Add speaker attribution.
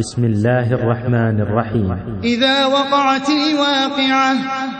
Speaker 1: بسم الله الرحمن الرحيم.
Speaker 2: إذا وقعت الواقعة